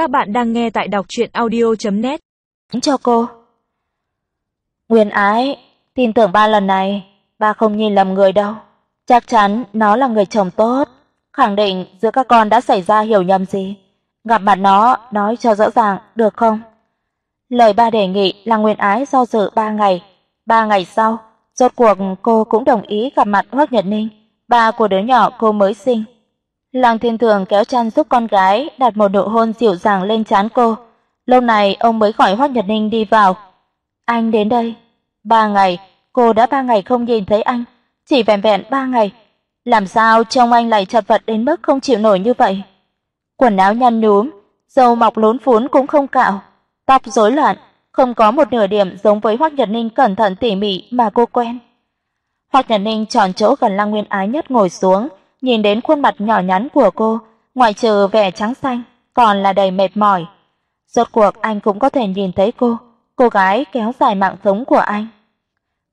Các bạn đang nghe tại đọc chuyện audio.net Cho cô Nguyên ái, tin tưởng ba lần này, ba không nhìn lầm người đâu. Chắc chắn nó là người chồng tốt, khẳng định giữa các con đã xảy ra hiểu nhầm gì. Gặp mặt nó, nói cho rõ ràng, được không? Lời ba đề nghị là Nguyên ái do dự ba ngày. Ba ngày sau, rốt cuộc cô cũng đồng ý gặp mặt Hoác Nhật Ninh, ba của đứa nhỏ cô mới sinh. Lăng Thiên Thường kéo chăn giúp con gái, đặt một nụ hôn dịu dàng lên trán cô. Lâu này ông mới gọi Hoắc Nhật Ninh đi vào. "Anh đến đây." Ba ngày, cô đã ba ngày không nhìn thấy anh, chỉ vẹn vẹn ba ngày, làm sao trông anh lại chật vật đến mức không chịu nổi như vậy? Quần áo nhăn nhúm, râu mọc lốn phún cũng không cạo, tóc rối loạn, không có một nửa điểm giống với Hoắc Nhật Ninh cẩn thận tỉ mỉ mà cô quen. Hoắc Nhật Ninh chọn chỗ gần Lăng Nguyên Ái nhất ngồi xuống, nhìn đến khuôn mặt nhỏ nhắn của cô, ngoài trừ vẻ trắng xanh, còn là đầy mệt mỏi. Rốt cuộc anh cũng có thể nhìn thấy cô, cô gái kéo dài mạng sống của anh.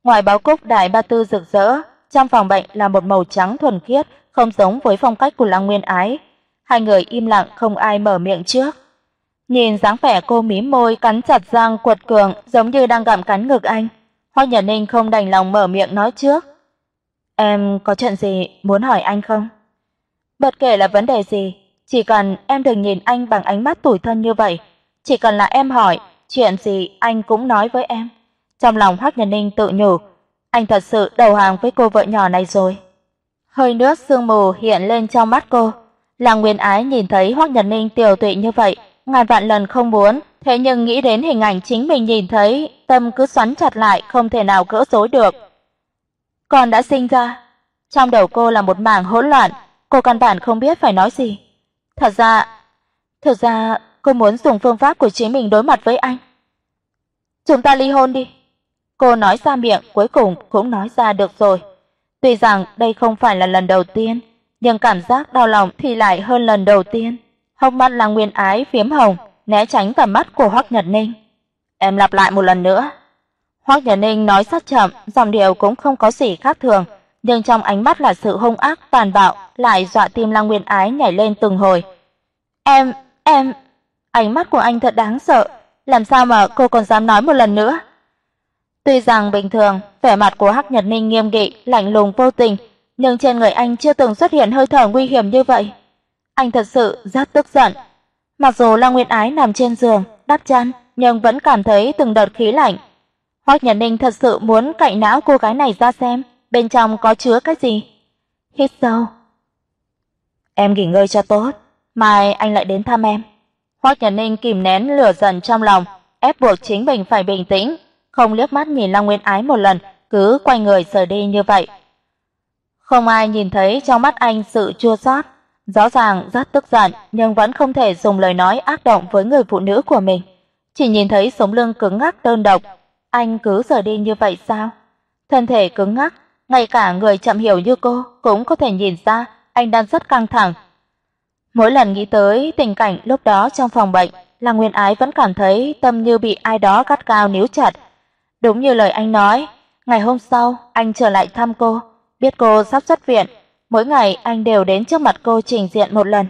Ngoài báo cúc đại ba tư rực rỡ, trong phòng bệnh là một màu trắng thuần khiết, không giống với phong cách của Lăng Nguyên Ái. Hai người im lặng không ai mở miệng trước. Nhìn dáng vẻ cô mím môi cắn chặt răng quật cường, giống như đang gặm cắn ngực anh. Hoa nhã Ninh không đành lòng mở miệng nói trước. Em có chuyện gì muốn hỏi anh không? Bất kể là vấn đề gì, chỉ cần em đừng nhìn anh bằng ánh mắt tủi thân như vậy, chỉ cần là em hỏi, chuyện gì anh cũng nói với em. Trong lòng Hoắc Nhân Ninh tự nhủ, anh thật sự đầu hàng với cô vợ nhỏ này rồi. Hơi nước sương mù hiện lên trong mắt cô, Lăng Nguyên Ái nhìn thấy Hoắc Nhật Ninh tiểu tụy như vậy, ngàn vạn lần không muốn, thế nhưng nghĩ đến hình ảnh chính mình nhìn thấy, tâm cứ xoắn chặt lại không thể nào gỡ rối được. Con đã sinh ra, trong đầu cô là một mảng hỗn loạn, cô căn bản không biết phải nói gì. Thật ra, thật ra cô muốn dùng phương pháp của chính mình đối mặt với anh. Chúng ta ly hôn đi. Cô nói ra miệng cuối cùng cũng nói ra được rồi. Tuy rằng đây không phải là lần đầu tiên, nhưng cảm giác đau lòng thì lại hơn lần đầu tiên. Hốc mắt Lăng Nguyên Ái phiếm hồng, né tránh tầm mắt của Hoắc Nhật Ninh. Em lặp lại một lần nữa. Hoắc Nhã Ninh nói rất chậm, giọng điệu cũng không có gì khác thường, nhưng trong ánh mắt là sự hung ác tàn bạo, lại dọa tim Lăng Nguyên Ái nhảy lên từng hồi. "Em, em." Ánh mắt của anh thật đáng sợ, làm sao mà cô còn dám nói một lần nữa? Tuy rằng bình thường, vẻ mặt của Hắc Nhật Ninh nghiêm nghị, lạnh lùng vô tình, nhưng trên người anh chưa từng xuất hiện hơi thở nguy hiểm như vậy. Anh thật sự rất tức giận. Mặc dù Lăng Nguyên Ái nằm trên giường, đắp chăn, nhưng vẫn cảm thấy từng đợt khí lạnh. Hoắc Nhật Ninh thật sự muốn cạy não cô gái này ra xem, bên trong có chứa cái gì. Hít sâu. Em nghỉ ngơi cho tốt, mai anh lại đến thăm em. Hoắc Nhật Ninh kìm nén lửa giận trong lòng, ép buộc chính mình phải bình tĩnh, không liếc mắt nhìn Lăng Nguyên Ái một lần, cứ quay người rời đi như vậy. Không ai nhìn thấy trong mắt anh sự chua xót, rõ ràng rất tức giận nhưng vẫn không thể dùng lời nói ác động với người phụ nữ của mình. Chỉ nhìn thấy sống lưng cứng ngắc đơn độc, anh cứ rời đi như vậy sao? Thân thể cứng ngắc, ngay cả người chậm hiểu như cô cũng có thể nhìn ra anh đang rất căng thẳng. Mỗi lần nghĩ tới tình cảnh lúc đó trong phòng bệnh, là Nguyên Ái vẫn cảm thấy tâm như bị ai đó gắt cao níu chặt. Đúng như lời anh nói, ngày hôm sau anh trở lại thăm cô, biết cô sắp xuất viện, mỗi ngày anh đều đến trước mặt cô trình diện một lần.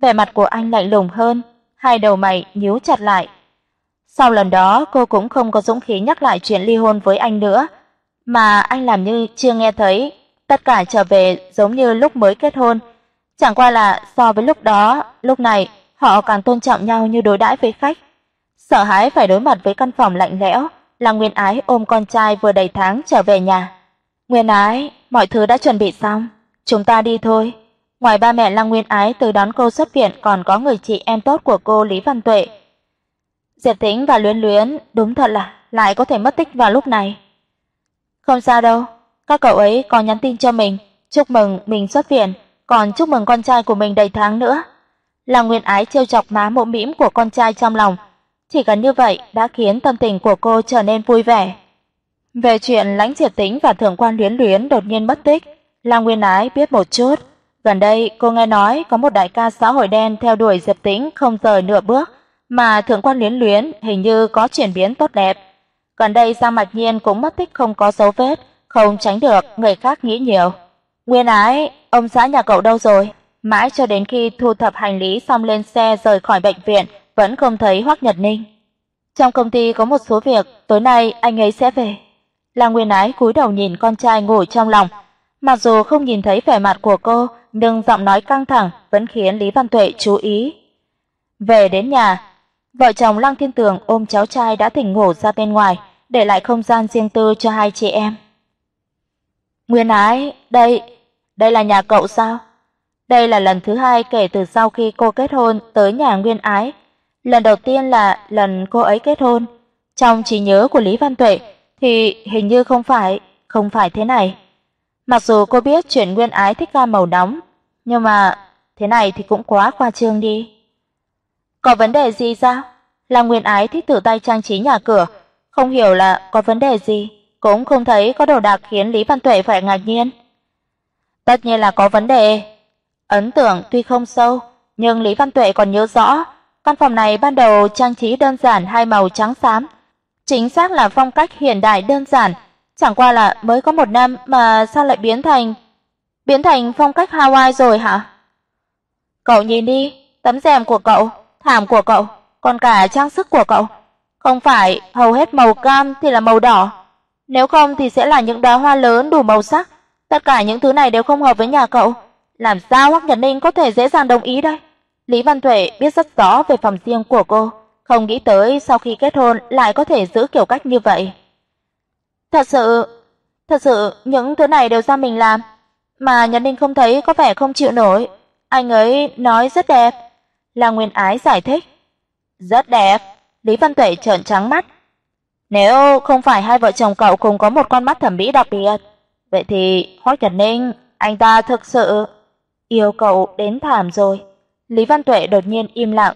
Vẻ mặt của anh lạnh lùng hơn, hai đầu mày nhíu chặt lại. Sau lần đó, cô cũng không có dũng khí nhắc lại chuyện ly hôn với anh nữa, mà anh làm như chưa nghe thấy, tất cả trở về giống như lúc mới kết hôn. Chẳng qua là so với lúc đó, lúc này họ càng tôn trọng nhau như đối đãi với khách. Sợ hãi phải đối mặt với căn phòng lạnh lẽo, là Nguyên Ái ôm con trai vừa đầy tháng trở về nhà. "Nguyên Ái, mọi thứ đã chuẩn bị xong, chúng ta đi thôi." Ngoài ba mẹ Lăng Nguyên Ái từ đón cô xuất viện còn có người chị em tốt của cô Lý Văn Tuệ. Diệp Tĩnh và Luyến Luyến đúng thật là lại có thể mất tích vào lúc này. Không sao đâu, các cậu ấy còn nhắn tin cho mình, chúc mừng mình xuất viện, còn chúc mừng con trai của mình đầy tháng nữa. là Nguyên Ái trêu chọc má mộ mĩm của con trai trong lòng, chỉ cần như vậy đã khiến tâm tình của cô trở nên vui vẻ. Về chuyện Lãnh Diệp Tĩnh và thượng quan Luyến Luyến đột nhiên mất tích, là Nguyên Ái biết một chút. Gần đây cô nghe nói có một đại ca xã hội đen theo đuổi Diệp Tĩnh không rời nửa bước, mà thượng quan Luyến Luyến hình như có chuyển biến tốt đẹp. Gần đây Giang Mạch Nhiên cũng mất tích không có dấu vết, không tránh được người khác nghĩ nhiều. Nguyên Ái, ông xã nhà cậu đâu rồi? Mãi cho đến khi thu thập hành lý xong lên xe rời khỏi bệnh viện, vẫn không thấy Hoắc Nhật Ninh. Trong công ty có một số việc, tối nay anh ấy sẽ về. La Nguyên Ái cúi đầu nhìn con trai ngồi trong lòng, mặc dù không nhìn thấy vẻ mặt của cô, nhưng giọng nói căng thẳng vẫn khiến Lý Văn Tuệ chú ý. Về đến nhà, vợ chồng Lăng Thiên Tường ôm cháu trai đã tỉnh ngủ ra bên ngoài, để lại không gian riêng tư cho hai chị em. Nguyên Ái, đây, đây là nhà cậu sao? Đây là lần thứ hai kể từ sau khi cô kết hôn tới nhà Nguyên Ái. Lần đầu tiên là lần cô ấy kết hôn. Trong trí nhớ của Lý Văn Tuệ thì hình như không phải, không phải thế này. Mặc dù cô biết chuyện Nguyên Ái thích ga màu nóng, nhưng mà thế này thì cũng quá khoa trương đi. Có vấn đề gì sao? Là Nguyên Ái thích tự tay trang trí nhà cửa, không hiểu là có vấn đề gì, cũng không thấy có đồ đạc khiến Lý Văn Tuệ phải ngạc nhiên. Tất nhiên là có vấn đề. Ấn tượng tuy không sâu, nhưng Lý Văn Tuệ còn nhớ rõ, căn phòng này ban đầu trang trí đơn giản hai màu trắng xám, chính xác là phong cách hiện đại đơn giản, chẳng qua là mới có một năm mà sao lại biến thành biến thành phong cách Hawaii rồi hả? Cậu nhìn đi, tấm rèm của cậu, thảm của cậu, còn cả trang sức của cậu, không phải hầu hết màu cam thì là màu đỏ, nếu không thì sẽ là những đóa hoa lớn đủ màu sắc, tất cả những thứ này đều không hợp với nhà cậu, làm sao Hoắc Nhật Ninh có thể dễ dàng đồng ý đây? Lý Văn Tuệ biết rất rõ về phòng riêng của cô, không nghĩ tới sau khi kết hôn lại có thể giữ kiểu cách như vậy. Thật sự, thật sự những thứ này đều do mình làm, mà Nhật Ninh không thấy có vẻ không chịu nổi. Anh ấy nói rất đẹp." La Nguyên Ái giải thích. "Rất đẹp." Lý Văn Tuệ trợn trắng mắt. "Nếu không phải hai vợ chồng cậu cùng có một con mắt thẩm mỹ đặc biệt, vậy thì Hoắc Nhật Ninh, anh ta thực sự yêu cậu đến thảm rồi." Lý Văn Tuệ đột nhiên im lặng.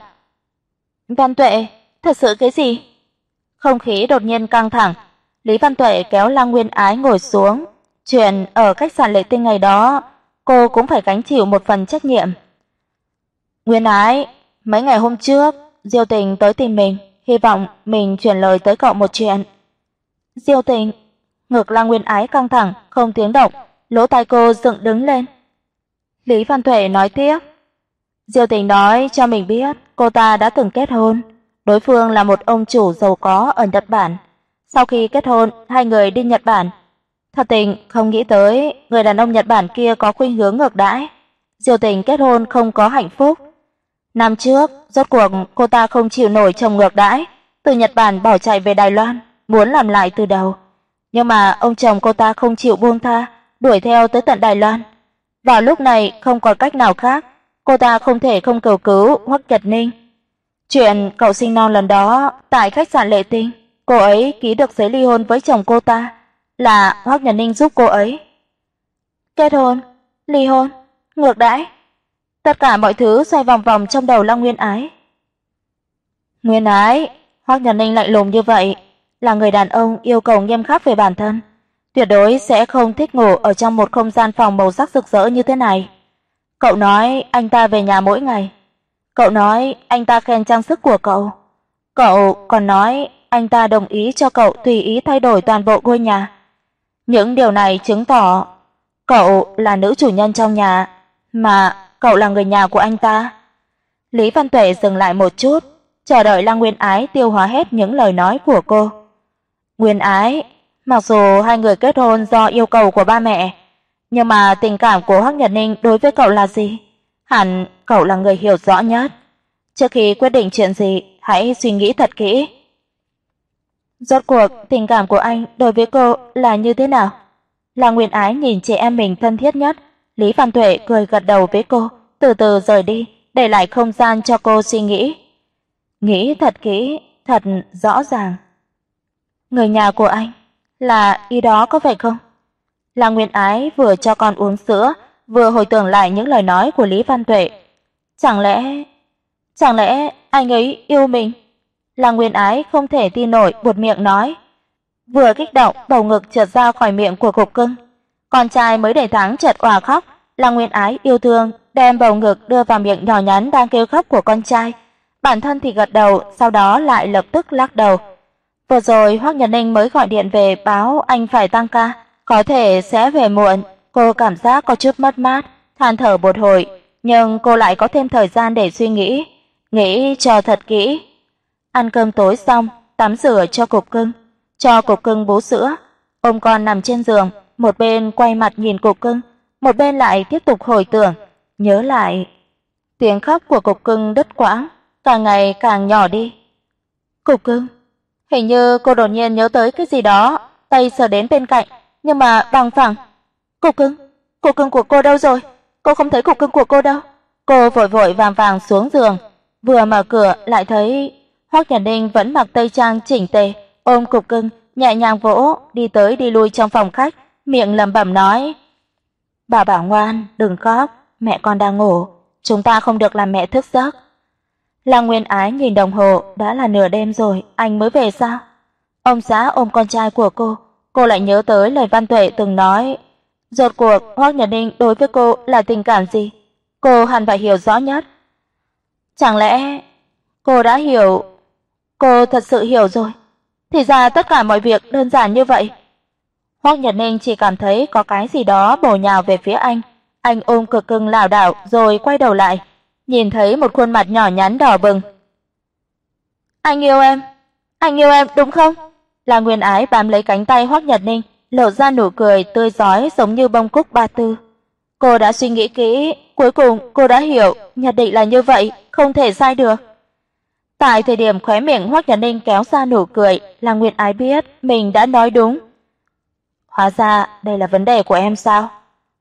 "Văn Tuệ, thật sự cái gì?" Không khí đột nhiên căng thẳng, Lý Văn Tuệ kéo Lăng Nguyên Ái ngồi xuống, chuyện ở khách sạn Lệ Tinh ngày đó, cô cũng phải gánh chịu một phần trách nhiệm. Nguyên Ái, mấy ngày hôm trước, Diêu Tình tới tìm mình, hy vọng mình truyền lời tới cậu một chuyện. Diêu Tình, ngực Lăng Nguyên Ái căng thẳng, không tiếng động, lỗ tai cô dựng đứng lên. Lý Văn Tuệ nói tiếp, Diêu Tình nói cho mình biết cô ta đã từng kết hôn, đối phương là một ông chủ giàu có ở Nhật Bản. Sau khi kết hôn, hai người đi Nhật Bản. Thật tình không nghĩ tới người đàn ông Nhật Bản kia có khuynh hướng ngược đãi. Diêu Tình kết hôn không có hạnh phúc. Năm trước, rốt cuộc cô ta không chịu nổi chồng ngược đãi, từ Nhật Bản bỏ chạy về Đài Loan, muốn làm lại từ đầu. Nhưng mà ông chồng cô ta không chịu buông tha, đuổi theo tới tận Đài Loan. Vào lúc này không còn cách nào khác, cô ta không thể không cầu cứu Hoắc Nhật Ninh. Chuyện cậu sinh non lần đó tại khách sạn Lệ Tinh, cô ấy ký được giấy ly hôn với chồng cô ta, là Hoắc Nhật Ninh giúp cô ấy. Kết hôn, ly hôn, ngược đãi. Tất cả mọi thứ xoay vòng vòng trong đầu Lăng Nguyên Ái. Nguyên Ái, Hoắc Nhật Ninh lạnh lùng như vậy, là người đàn ông yêu cầu nghiêm khắc về bản thân, tuyệt đối sẽ không thích ngủ ở trong một không gian phòng màu sắc rực rỡ như thế này. Cậu nói anh ta về nhà mỗi ngày. Cậu nói anh ta khen trang sức của cậu. Cậu còn nói anh ta đồng ý cho cậu tùy ý thay đổi toàn bộ ngôi nhà. Những điều này chứng tỏ cậu là nữ chủ nhân trong nhà, mà cậu là người nhà của anh ta. Lý Văn Tuệ dừng lại một chút, chờ đợi Lăng Nguyên Ái tiêu hóa hết những lời nói của cô. Nguyên Ái, mặc dù hai người kết hôn do yêu cầu của ba mẹ, nhưng mà tình cảm của Hắc Nhật Ninh đối với cậu là gì? Hẳn cậu là người hiểu rõ nhất. Trước khi quyết định chuyện gì, hãy suy nghĩ thật kỹ. Rốt cuộc tình cảm của anh đối với cô là như thế nào? Là Nguyên Ái nhìn chị em mình thân thiết nhất, Lý Văn Tuệ cười gật đầu với cô, từ từ rời đi, để lại không gian cho cô suy nghĩ. Nghĩ thật kỹ, thật rõ ràng. Người nhà của anh là y đó có phải không? Là Nguyên Ái vừa cho con uống sữa, vừa hồi tưởng lại những lời nói của Lý Văn Tuệ. Chẳng lẽ chẳng lẽ anh ấy yêu mình? Là Nguyên Ái không thể tin nổi buột miệng nói. Vừa kích động, bầu ngực trượt ra khỏi miệng của Cục Cưng. Con trai mới đầy tháng chợt òa khóc, là Nguyên Ái yêu thương đem bầu ngực đưa vào miệng nhỏ nhắn đang kêu khóc của con trai. Bản thân thì gật đầu, sau đó lại lập tức lắc đầu. Vừa rồi Hoắc Nhật Ninh mới gọi điện về báo anh phải tăng ca, có thể sẽ về muộn. Cô cảm giác có chút mất mát, than thở một hồi, nhưng cô lại có thêm thời gian để suy nghĩ. nghĩ cho thật kỹ. Ăn cơm tối xong, tắm rửa cho cục cưng, cho cục cưng bú sữa, ôm con nằm trên giường, một bên quay mặt nhìn cục cưng, một bên lại tiếp tục hồi tưởng, nhớ lại. Tiếng khóc của cục cưng đứt quãng, càng ngày càng nhỏ đi. Cục cưng, hình như cô đột nhiên nhớ tới cái gì đó, tay sờ đến bên cạnh, nhưng mà bằng phẳng. Cục cưng, cục cưng của cô đâu rồi? Cô không thấy cục cưng của cô đâu. Cô vội vội vàng vàng xuống giường, vừa mở cửa lại thấy Hoắc Nhật Ninh vẫn mặc tây trang chỉnh tề, ôm cục cưng, nhẹ nhàng vỗ, đi tới đi lui trong phòng khách, miệng lẩm bẩm nói: "Bà bảo ngoan, đừng khóc, mẹ con đang ngủ, chúng ta không được làm mẹ thức giấc." Lăng Nguyên Ái nhìn đồng hồ, đã là nửa đêm rồi, anh mới về sao? Ông xã ôm con trai của cô, cô lại nhớ tới lời Văn Tuệ từng nói, rốt cuộc Hoắc Nhật Ninh đối với cô là tình cảm gì? Cô hẳn phải hiểu rõ nhất. Chẳng lẽ cô đã hiểu? Cô thật sự hiểu rồi. Thì ra tất cả mọi việc đơn giản như vậy. Hoắc Nhật Ninh chỉ cảm thấy có cái gì đó bổ nhào về phía anh, anh ôm cực cưng lảo đảo rồi quay đầu lại, nhìn thấy một khuôn mặt nhỏ nhắn đỏ bừng. "Anh yêu em, anh yêu em đúng không?" La Nguyên Ái bám lấy cánh tay Hoắc Nhật Ninh, lộ ra nụ cười tươi rói giống như bông cúc ba tư. Cô đã suy nghĩ kỹ, cuối cùng cô đã hiểu, nhất định là như vậy, không thể sai được. Tại thời điểm khóe miệng Hoắc Nhật Ninh kéo ra nụ cười, La Nguyên Ái biết mình đã nói đúng. Hóa ra đây là vấn đề của em sao?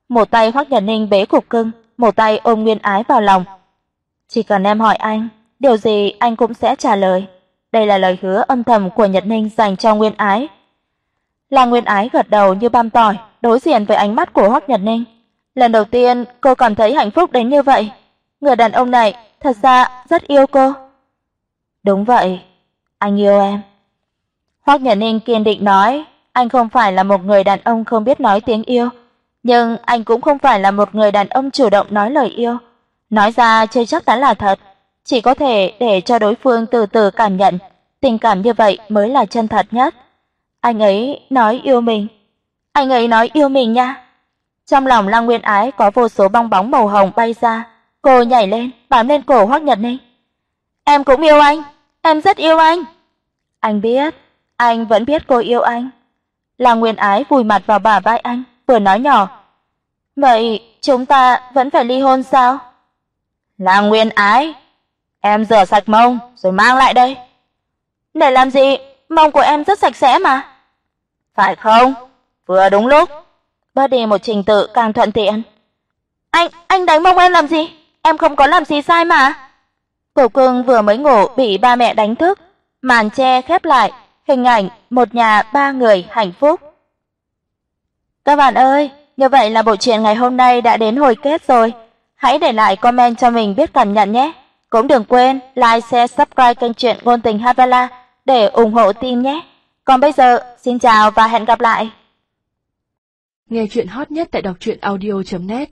Một tay Hoắc Nhật Ninh bế cục cưng, một tay ôm Nguyên Ái vào lòng. Chỉ cần em hỏi anh, điều gì anh cũng sẽ trả lời. Đây là lời hứa âm thầm của Nhật Ninh dành cho Nguyên Ái. La Nguyên Ái gật đầu như băm tỏi, đối diện với ánh mắt của Hoắc Nhật Ninh. Lần đầu tiên cô cảm thấy hạnh phúc đến như vậy. Người đàn ông này thật ra rất yêu cô. Đúng vậy, anh yêu em. Hoắc Nhật Ninh kiên định nói, anh không phải là một người đàn ông không biết nói tiếng yêu, nhưng anh cũng không phải là một người đàn ông chủ động nói lời yêu. Nói ra chưa chắc đã là thật, chỉ có thể để cho đối phương từ từ cảm nhận, tình cảm như vậy mới là chân thật nhất. Anh ấy nói yêu mình. Anh ấy nói yêu mình nha. Trong lòng Lăng Nguyên Ái có vô số bong bóng màu hồng bay ra, cô nhảy lên, bám lên cổ Hoắc Nhật Ninh. "Em cũng yêu anh, em rất yêu anh." Anh biết, anh vẫn biết cô yêu anh. La Nguyên Ái vùi mặt vào bả vai anh, vừa nói nhỏ, "Vậy chúng ta vẫn phải ly hôn sao?" "La Nguyên Ái, em rửa sạch mông rồi mang lại đây." "Để làm gì? Mông của em rất sạch sẽ mà." "Phải không? Vừa đúng lúc." bớt đi một trình tự càng thuận tiện. Anh, anh đánh mông em làm gì? Em không có làm gì sai mà. Cổ Cương vừa mới ngủ bị ba mẹ đánh thức, màn che khép lại, hình ảnh một nhà ba người hạnh phúc. Các bạn ơi, như vậy là bộ truyện ngày hôm nay đã đến hồi kết rồi. Hãy để lại comment cho mình biết cảm nhận nhé. Cũng đừng quên like, share, subscribe kênh truyện ngôn tình Havala để ủng hộ team nhé. Còn bây giờ, xin chào và hẹn gặp lại. Nghe truyện hot nhất tại đọc truyện audio net